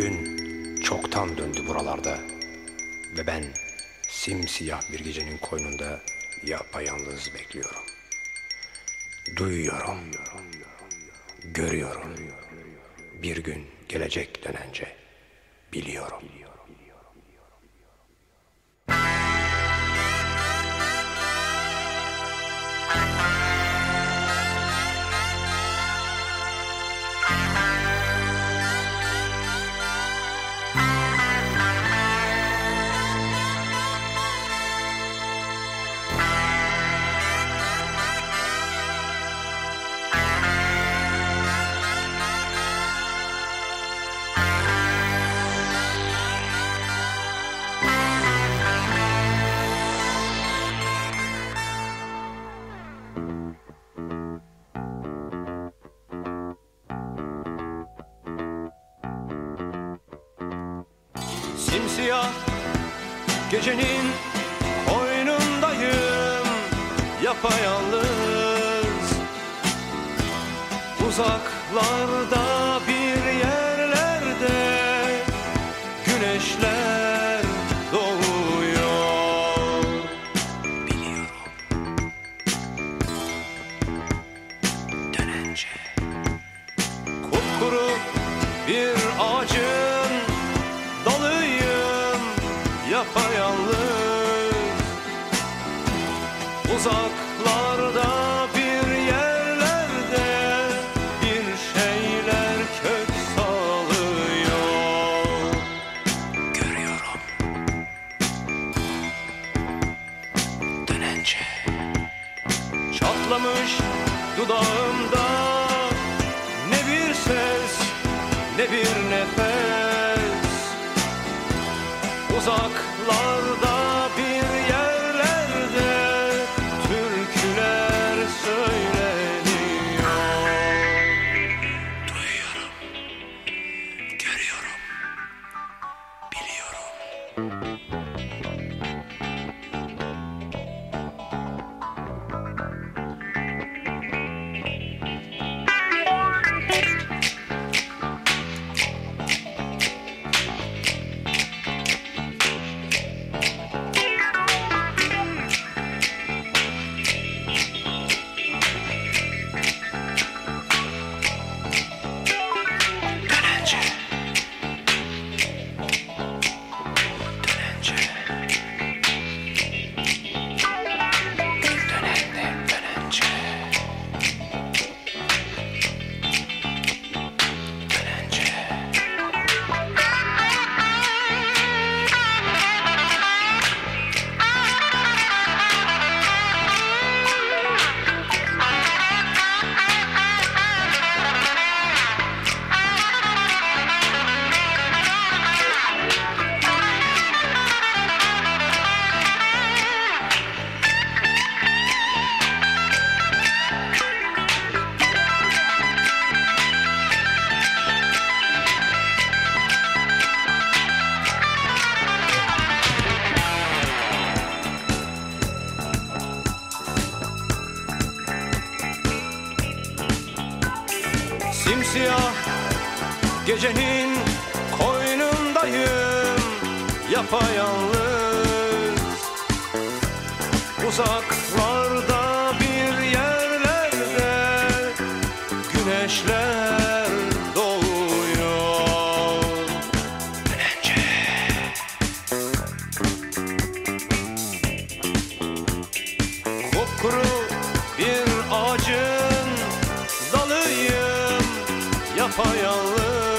Gün çoktan döndü buralarda ve ben simsiyah bir gecenin koynunda yapayalnız bekliyorum. Duyuyorum, görüyorum. Bir gün gelecek dönence biliyorum. Simsiyah gecenin koynundayım Yapayalnız. Uzaklarda bir yerlerde Güneşler doğuyor. Biliyorum. Dönence Kupkuru bir Çatlamış dudağımda. Ne bir ses ne bir nefes. Uzaklarda Simsiyah gecenin koynundayım yapayalnız. Uzaklarda yapayalnız